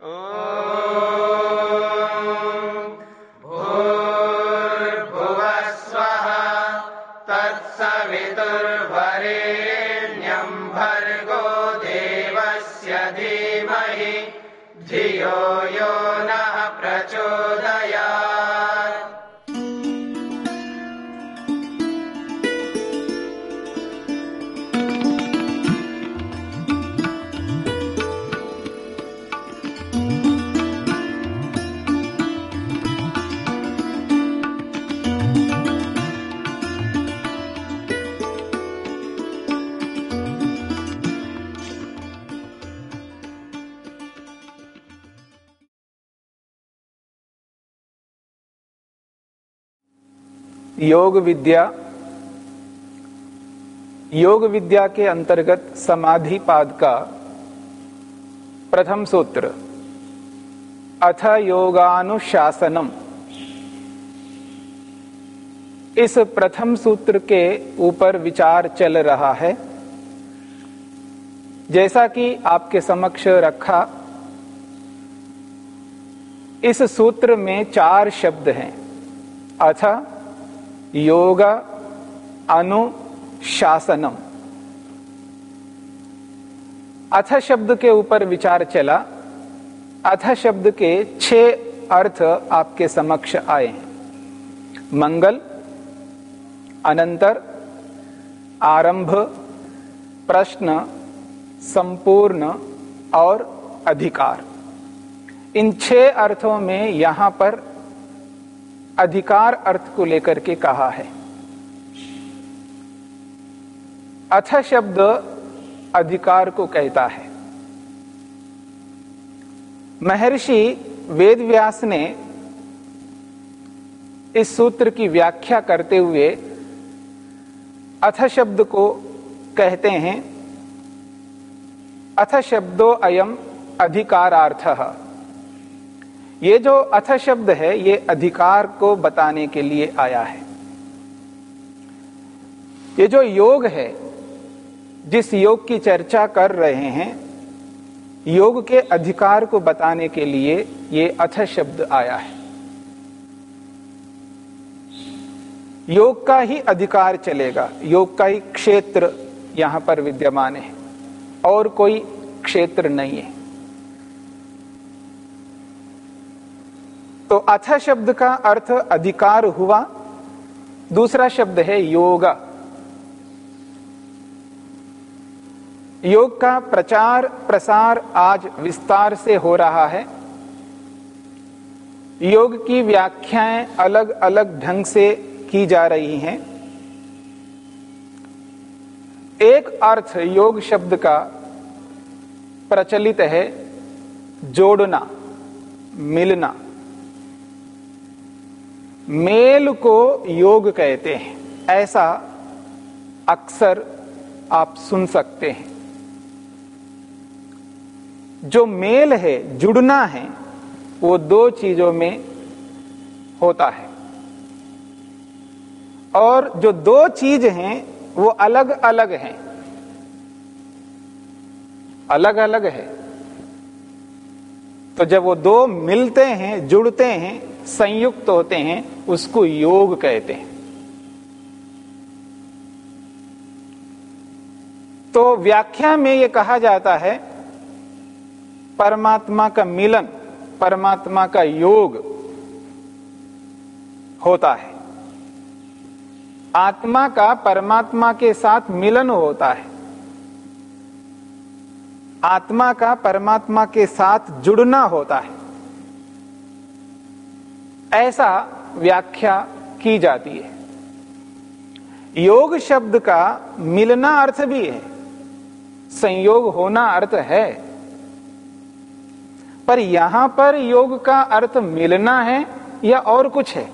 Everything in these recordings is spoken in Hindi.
Oh. योग विद्या योग विद्या के अंतर्गत समाधि पाद का प्रथम सूत्र, अथ योगानुशासनम। इस प्रथम सूत्र के ऊपर विचार चल रहा है। जैसा कि आपके समक्ष रखा, इस सूत्र में चार शब्द हैं। अथ योग अनुशासनम। अथ शब्द के ऊपर विचार चला, अथ शब्द के छह अर्थ आपके समक्ष आए हैं। मंगल, अनंतर, आरंभ, प्रश्न, संपूर्ण और अधिकार। इन छह अर्थों में यहाँ पर अधिकार अर्थ को लेकर के कहा है। अथ शब्द अधिकार को कहता है। महर्षि वेदव्यास ने इस सूत्र की व्याख्या करते हुए अथ शब्द को कहते हैं, अथ शब्दो अयम अधिकारार्थ। ये जो अथ शब्द है, ये अधिकार को बताने के लिए आया है। ये जो योग है, जिस योग की चर्चा कर रहे हैं, योग के अधिकार को बताने के लिए ये अथ शब्द आया है। योग का ही अधिकार चलेगा। योग का ही क्षेत्र यहाँ पर विद्यमान है, और कोई क्षेत्र नहीं है। तो अथ शब्द का अर्थ अधिकार हुआ। दूसरा शब्द है योग। योग का प्रचार, प्रसार आज विस्तार से हो रहा है। योग की व्याख्याएँ अलग अलग ढंग से की जा रही हैं। एक अर्थ योग शब्द का प्रचलित है जोड़ना, मिलना। मेल को योग कहते हैं। ऐसा अक्सर आप सुन सकते हैं। जो मेल है, जुड़ना है, वो दो चीज़ों में होता है। और जो दो चीज़ हैं, वो अलग अलग हैं। अलग अलग है। तो जब वो दो मिलते हैं, जुड़ते हैं संयुक्त होते हैं, उसको योग कहते हैं। तो व्याख्या में यह कहा जाता है, परमात्मा का मिलन, परमात्मा का योग होता है। आत्मा का परमात्मा के साथ मिलन होता है। आत्मा का परमात्मा के साथ जुड़ना होता है। ऐसा व्याख्या की जाती है। योग शब्द का मिलना अर्थ भी है, संयोग होना अर्थ है। पर यहाँ पर योग का अर्थ मिलना है या और कुछ है?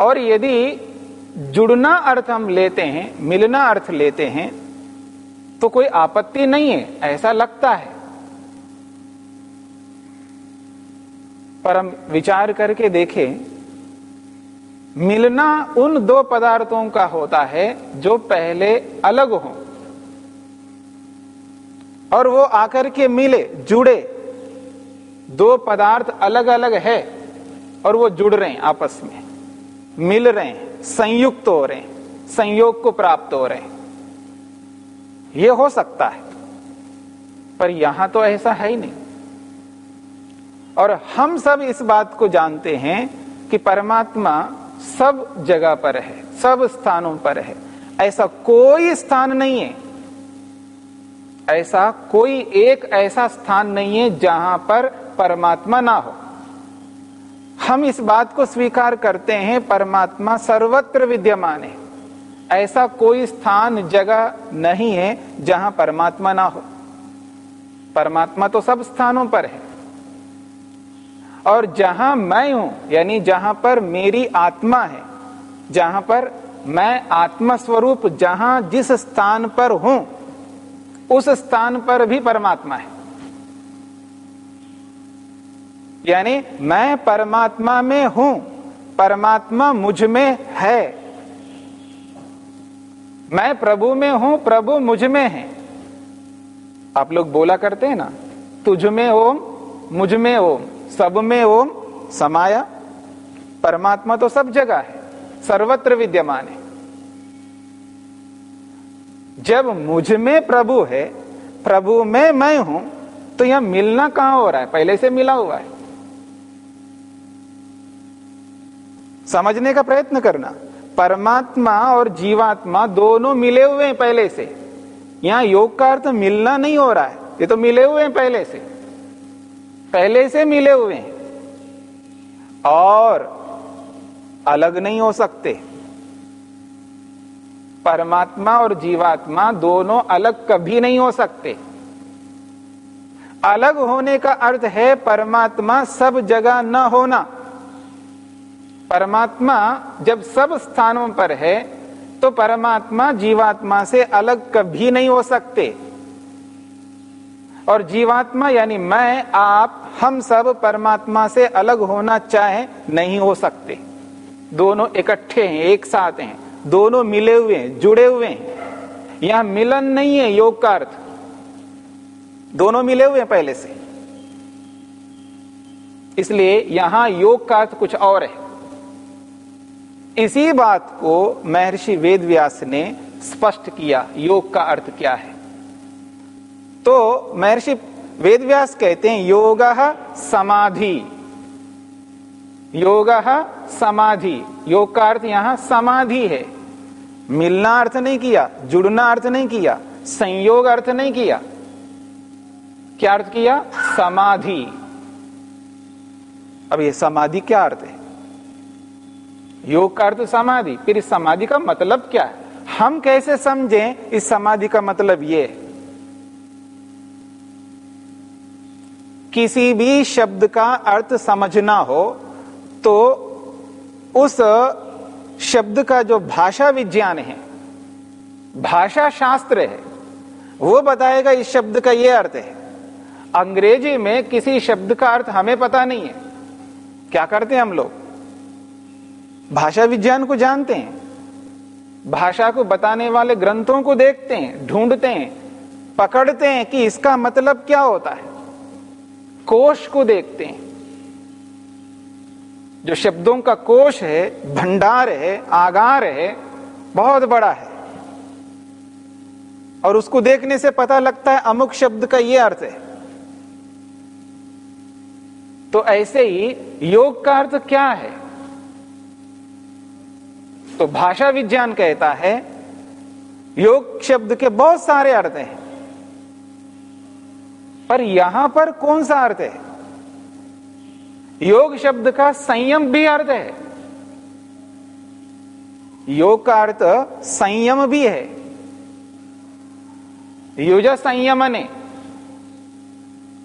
और यदि जुड़ना अर्थ हम लेते हैं, मिलना अर्थ लेते हैं तो कोई आपत्ति नहीं है, ऐसा लगता है। पर हम विचार करके देखें, मिलना उन दो पदार्थों का होता है जो पहले अलग हो। और वो आकर के मिले, जुड़े। दो पदार्थ अलग अलग है और वो जुड़ रहे हैं आपस में। मिल रहे हैं, संयुक्त हो रहे हैं, संयोग को प्राप्त हो रहे हैं। ये हो सकता है, पर यहाँ तो ऐसा है ही नहीं। और हम सब इस बात को जानते हैं कि परमात्मा सब जगह पर है, सब स्थानों पर है। ऐसा कोई स्थान नहीं है। ऐसा कोई एक ऐसा स्थान नहीं है जहाँ पर परमात्मा ना हो। हम इस बात को स्वीकार करते हैं, परमात्मा सर्वत्र विद्यमान है। ऐसा कोई स्थान, जगह नहीं है जहाँ परमात्मा ना हो। परमात्मा तो सब स्थानों पर है। और जहाँ मैं हूँ, यानी जहाँ पर मेरी आत्मा है, जहाँ पर मैं आत्मा स्वरूप जहाँ जिस स्थान पर हूँ, उस स्थान पर भी परमात्मा है। यानी मैं परमात्मा में हूँ, परमात्मा मुझमें है। मैं प्रभु में हूँ, प्रभु मुझमें है। आप लोग बोला करते हैं ना, तुझ में ओम, मुझमें ओम। सब में ओम, समाया। परमात्मा तो सब जगह है, सर्वत्र विद्यमान है। जब मुझमें प्रभु है, प्रभु में मैं हूँ तो यह मिलना कहाँ हो रहा है? पहले से मिला हुआ है। समझने का प्रयत्न करना। परमात्मा और जीवात्मा दोनों मिले हुए हैं पहले से। यहाँ योग का अर्थ मिलना नहीं हो रहा है, ये तो मिले हुए हैं पहले से। पहले से मिले हुए हैं। और अलग नहीं हो सकते। परमात्मा और जीवात्मा दोनों अलग कभी नहीं हो सकते। अलग होने का अर्थ है परमात्मा सब जगह न होना। परमात्मा जब सब स्थानों पर है तो परमात्मा जीवात्मा से अलग कभी नहीं हो सकते। और जीवात्मा यानी मैं, आप हम सब परमात्मा से अलग होना चाहे नहीं हो सकते। दोनों इकट्ठे हैं, एक साथ हैं, दोनों मिले हुए हैं, जुड़े हुए हैं। यहाँ मिलन नहीं है योग का अर्थ। दोनों मिले हुए हैं पहले से। इसलिए यहाँ योग का अर्थ कुछ और है। इसी बात को महर्षि वेदव्यास ने स्पष्ट किया, योग का अर्थ क्या है। तो महर्षि वेदव्यास कहते हैं, योग समाधि। योग समाधि। योग का अर्थ यहाँ समाधि है। मिलना अर्थ नहीं किया, जुड़ना अर्थ नहीं किया, संयोग अर्थ नहीं किया। क्या अर्थ किया? समाधि। अब ये समाधि क्या अर्थ है? योग का अर्थ समाधि। फिर इस समाधि का मतलब क्या है? हम कैसे समझें इस समाधि का मतलब ये है? किसी भी शब्द का अर्थ समझना हो तो उस शब्द का जो भाषा विज्ञान है, भाषा शास्त्र है, वो बताएगा इस शब्द का ये अर्थ है। अंग्रेज़ी में किसी शब्द का अर्थ हमें पता नहीं है। क्या करते हैं हम लोग? भाषा विज्ञान को जानते हैं। भाषा को बताने वाले ग्रंथों को देखते हैं, ढूंढते हैं, पकड़ते हैं कि इसका मतलब क्या होता है। कोश को देखते हैं। जो शब्दों का कोश है, भंडार है, आगार है, बहुत बड़ा है। और उसको देखने से पता लगता है अमुक शब्द का यह अर्थ है। तो ऐसे ही योग का अर्थ क्या है? तो भाषा विज्ञान कहता है, योग शब्द के बहुत सारे अर्थ हैं। पर यहाँ पर कौन सा अर्थ है? योग शब्द का संयम भी अर्थ है। योग का अर्थ संयम भी है। युज संयम ने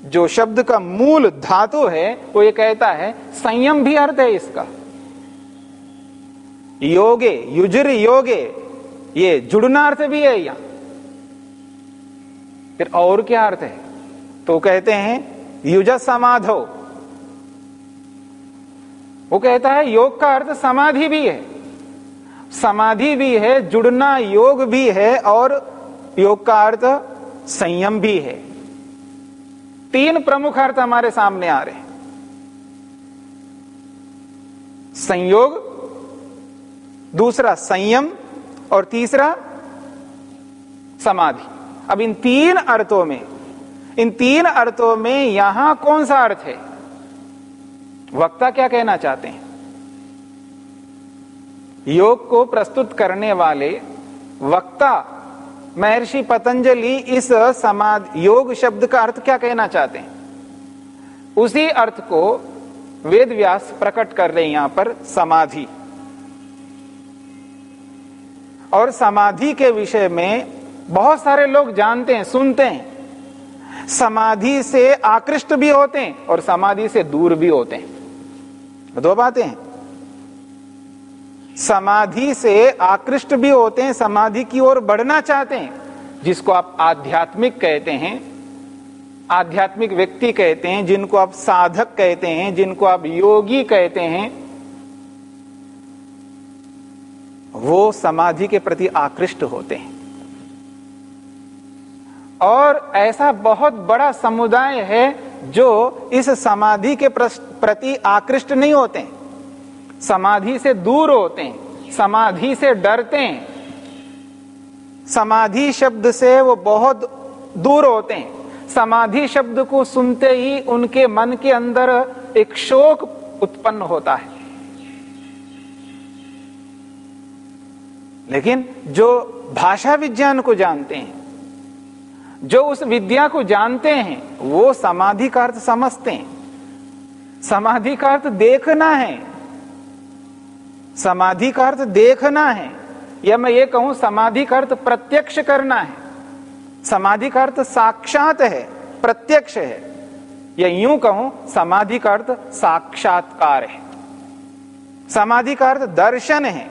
जो शब्द का मूल धातु है, वो ये कहता है, संयम भी अर्थ है इसका। योगे, युजर योगे, ये जुड़ना अर्थ भी है यहाँ। फिर और क्या अर्थ है? तो कहते हैं युज समाधो वो कहता है, योग का अर्थ समाधि भी है। समाधि भी है, जुड़ना योग भी है, और योग का अर्थ संयम भी है। तीन प्रमुख अर्थ हमारे सामने आ रहे हैं। संयोग, दूसरा संयम, और तीसरा समाधि। अब इन तीन अर्थों में इन तीन अर्थों में यहाँ कौन सा अर्थ है? वक्ता क्या कहना चाहते हैं? योग को प्रस्तुत करने वाले वक्ता महर्षि पतंजलि इस समाधि योग शब्द का अर्थ क्या कहना चाहते हैं? उसी अर्थ को वेद व्यास प्रकट कर रहे हैं यहाँ पर, समाधि। और समाधि के विषय में बहुत सारे लोग जानते हैं, सुनते हैं। समाधि से आकृष्ट भी होते हैं और समाधि से दूर भी होते हैं। दो बातें हैं। समाधि से आकृष्ट भी होते हैं, समाधि की ओर बढ़ना चाहते हैं, जिसको आप आध्यात्मिक कहते हैं, आध्यात्मिक व्यक्ति कहते हैं, जिनको आप साधक कहते हैं, जिनको आप योगी कहते हैं, वो समाधि के प्रति आकृष्ट होते हैं। और ऐसा बहुत बड़ा समुदाय है जो इस समाधि के प्रति आकृष्ट नहीं होते। समाधि से दूर होते हैं, समाधि से डरते हैं। समाधि शब्द से वो बहुत दूर होते हैं। समाधि शब्द को सुनते ही उनके मन के अंदर एक शोक उत्पन्न होता है। लेकिन जो भाषा विज्ञान को जानते हैं जो उस विद्या को जानते हैं, वो समाधि का अर्थ समझते हैं। समाधि का अर्थ देखना है। समाधि का अर्थ देखना है। या मैं ये कहूँ, समाधि का अर्थ प्रत्यक्ष करना है। समाधि का अर्थ साक्षात है, प्रत्यक्ष है। या यूँ कहूँ, समाधि का अर्थ साक्षात्कार है। समाधि का अर्थ दर्शन है।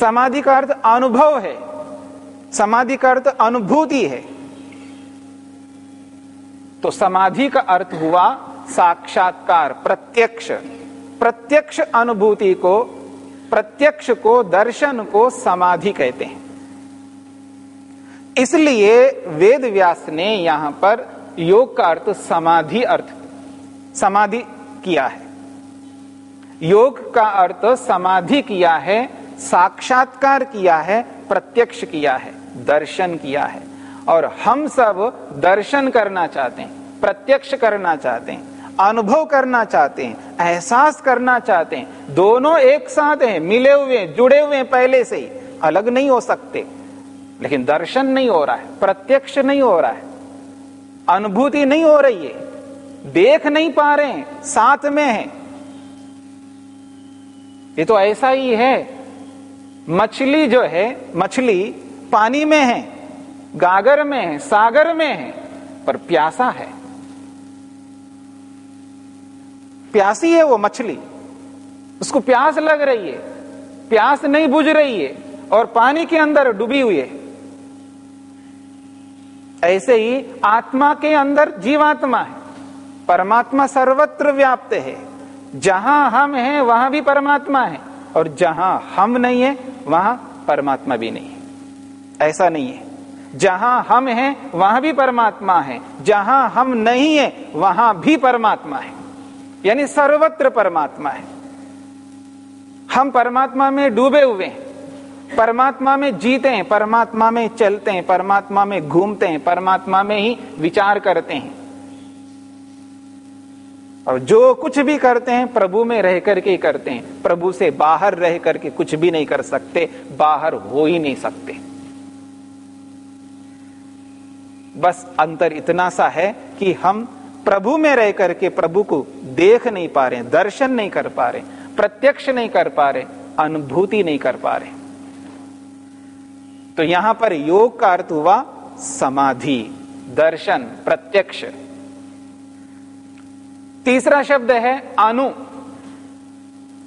समाधि का अर्थ अनुभव है। समाधि का अर्थ अनुभूति है। तो समाधि का अर्थ हुआ साक्षात्कार, प्रत्यक्ष। प्रत्यक्ष अनुभूति को, प्रत्यक्ष को दर्शन को समाधि कहते हैं। इसलिए वेद व्यास ने यहाँ पर योग का अर्थ समाधि अर्थ, समाधि किया है। योग का अर्थ समाधि किया है, साक्षात्कार किया है, प्रत्यक्ष किया है। दर्शन किया है। और हम सब दर्शन करना चाहते हैं, प्रत्यक्ष करना चाहते हैं, अनुभव करना चाहते हैं, एहसास करना चाहते हैं। दोनों एक साथ हैं, मिले हुए, जुड़े हुए पहले से ही। अलग नहीं हो सकते। लेकिन दर्शन नहीं हो रहा है, प्रत्यक्ष नहीं हो रहा है। अनुभूति नहीं हो रही है। देख नहीं पा रहे हैं, साथ में है। ये तो ऐसा ही है। मछली जो है, मछली पानी में है, गागर में है, सागर में है, पर प्यासा है। प्यासी है वो मछली। उसको प्यास लग रही है, प्यास नहीं बुझ रही है, और पानी के अंदर डूबी हुई है। ऐसे ही आत्मा के अंदर जीवात्मा है, परमात्मा सर्वत्र व्याप्त है। जहाँ हम हैं, वहाँ भी परमात्मा है, और जहाँ हम नहीं है, वहाँ परमात्मा भी नहीं है। ऐसा नहीं है। जहाँ हम हैं, वहाँ भी परमात्मा है। जहाँ हम नहीं है, वहाँ भी परमात्मा है। यानी सर्वत्र परमात्मा है। हम परमात्मा में डूबे हुए हैं। परमात्मा में जीते हैं, परमात्मा में चलते हैं, परमात्मा में घूमते हैं, परमात्मा में ही विचार करते हैं। और जो कुछ भी करते हैं, प्रभु में रह करके करते हैं। प्रभु से बाहर रह करके कुछ भी नहीं कर सकते, बाहर हो ही नहीं सकते। बस अंतर इतना सा है कि हम प्रभु में रह करके प्रभु को देख नहीं पा रहे, दर्शन नहीं कर पा रहे, प्रत्यक्ष नहीं कर पा रहे, अनुभूति नहीं कर पा रहे। तो यहाँ पर योग का अर्थ हुआ समाधि, दर्शन, प्रत्यक्ष। तीसरा शब्द है अनु।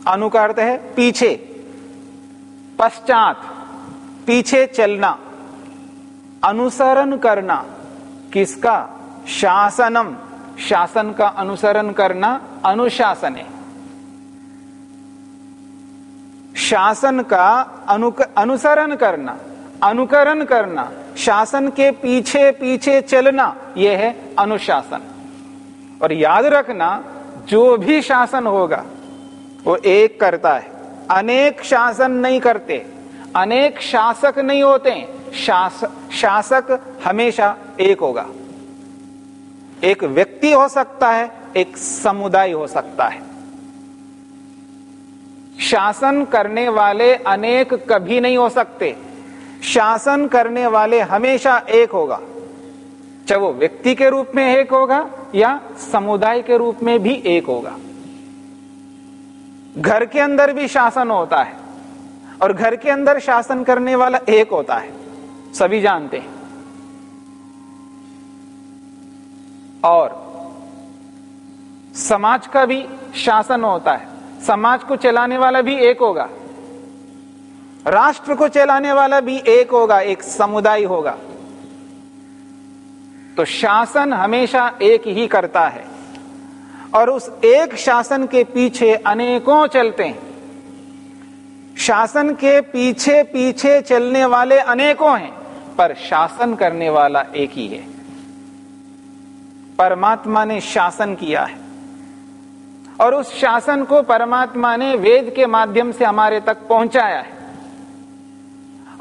अनु का अर्थ है पीछे, पश्चात, पीछे चलना, अनुसरण करना। किसका? शासनम। शासन का अनुसरण करना अनुशासन। है शासन का अनु, अनुसरण करना अनुकरण करना शासन के पीछे पीछे चलना यह है अनुशासन। और याद रखना जो भी शासन होगा वो एक करता है। अनेक शासन नहीं करते अनेक शासक नहीं होते। शास, शासक हमेशा एक होगा। एक व्यक्ति हो सकता है, एक समुदाय हो सकता है। शासन करने वाले अनेक कभी नहीं हो सकते। शासन करने वाले हमेशा एक होगा। चाहे वो व्यक्ति के रूप में एक होगा या समुदाय के रूप में भी एक होगा। घर के अंदर भी शासन होता है और घर के अंदर शासन करने वाला एक होता है। सभी जानते हैं। और समाज का भी शासन होता है। समाज को चलाने वाला भी एक होगा। राष्ट्र को चलाने वाला भी एक होगा, एक समुदाय होगा। तो शासन हमेशा एक ही करता है। और उस एक शासन के पीछे अनेकों चलते हैं। शासन के पीछे पीछे चलने वाले अनेकों हैं, पर शासन करने वाला एक ही है। परमात्मा ने शासन किया है। और उस शासन को परमात्मा ने वेद के माध्यम से हमारे तक पहुँचाया है।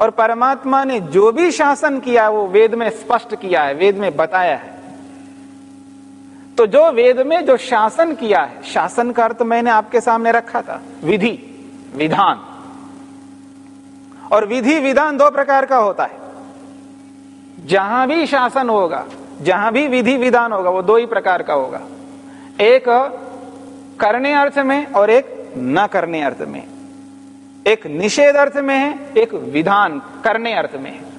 और परमात्मा ने जो भी शासन किया, वो वेद में स्पष्ट किया है, वेद में बताया है। तो जो वेद में जो शासन किया है, शासन का अर्थ मैंने आपके सामने रखा था, विधि, विधान। और विधि, विधान दो प्रकार का होता है। जहाँ भी शासन होगा जहाँ भी विधि विधान होगा, वो दो ही प्रकार का होगा। एक करने अर्थ में और एक न करने अर्थ में। एक निषेध अर्थ में है, एक विधान करने अर्थ में है।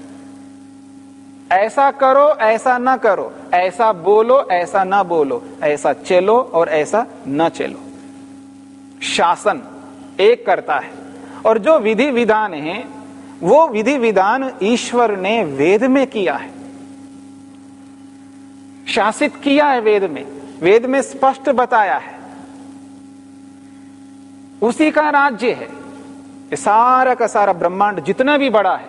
ऐसा करो, ऐसा ना करो, ऐसा बोलो, ऐसा ना बोलो, ऐसा चलो और ऐसा न चलो। शासन एक करता है। और जो विधि विधान है, वो विधि विधान ईश्वर ने वेद में किया है। शासित किया है वेद में। वेद में स्पष्ट बताया है। उसी का राज्य है। सारा का सारा ब्रह्मांड जितना भी बड़ा है,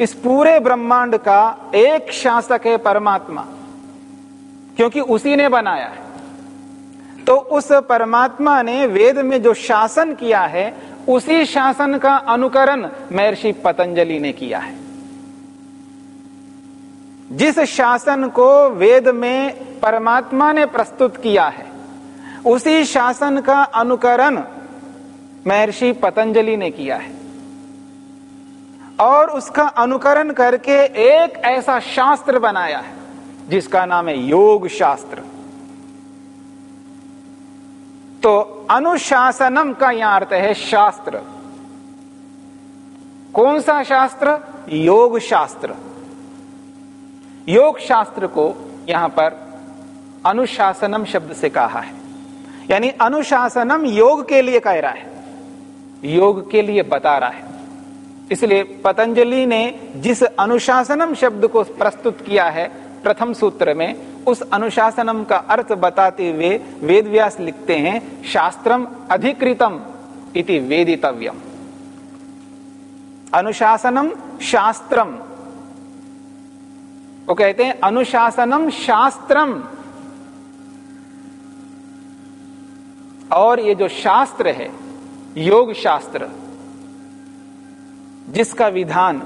इस पूरे ब्रह्मांड का एक शासक है परमात्मा। क्योंकि उसी ने बनाया है। तो उस परमात्मा ने वेद में जो शासन किया है, उसी शासन का अनुकरण महर्षि पतंजलि ने किया है। जिस शासन को वेद में परमात्मा ने प्रस्तुत किया है, उसी शासन का अनुकरण महर्षि पतंजलि ने किया है। और उसका अनुकरण करके एक ऐसा शास्त्र बनाया है, जिसका नाम है योग शास्त्र। तो अनुशासनम का यहाँ अर्थ है शास्त्र। कौन सा शास्त्र? योग शास्त्र। योग शास्त्र को यहाँ पर अनुशासनम शब्द से कहा है। यानी अनुशासनम योग के लिए कह रहा है। योग के लिए बता रहा है। इसलिए पतंजलि ने जिस अनुशासनम शब्द को प्रस्तुत किया है प्रथम सूत्र में, उस अनुशासनम का अर्थ बताते हुए वेद व्यास लिखते हैं, शास्त्रम अधिकृतम इति वेदितव्यम। अनुशासनम शास्त्रम वो कहते हैं, अनुशासनम शास्त्रम। और ये जो शास्त्र है, योग शास्त्र, जिसका विधान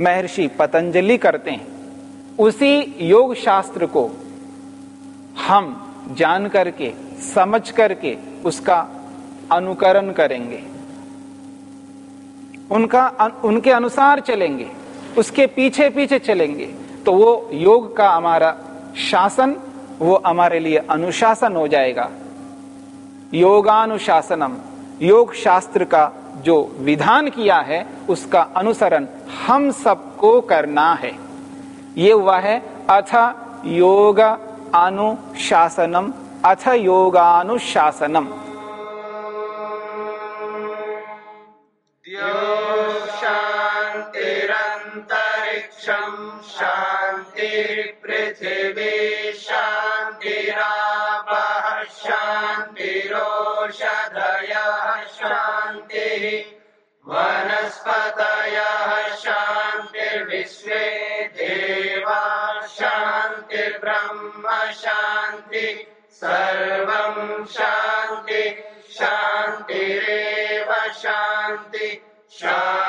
महर्षि पतंजलि करते हैं, उसी योग शास्त्र को हम जान करके, समझ करके उसका अनुकरण करेंगे। उनका, उनके अनुसार चलेंगे। उसके पीछे पीछे चलेंगे। तो वो योग का हमारा शासन, वो हमारे लिए अनुशासन हो जाएगा। योगानुशासनम, योग शास्त्र का जो विधान किया है, उसका अनुसरण हम सबको करना है। ये हुआ है, अथ योग अनुशासनम, अथ योगानुशासनम। शांति पृथ्वी शांतिरापः शान्तिरोषधयः शान्तिः वनस्पतयः शान्तिर्विश्व विश्वे देवा शान्तिर्ब्रह्म शान्ति सर्वं शान्ति शान्तिरेव शान्ति क्षमा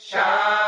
ॐ शान्ति शान्ति शान्ति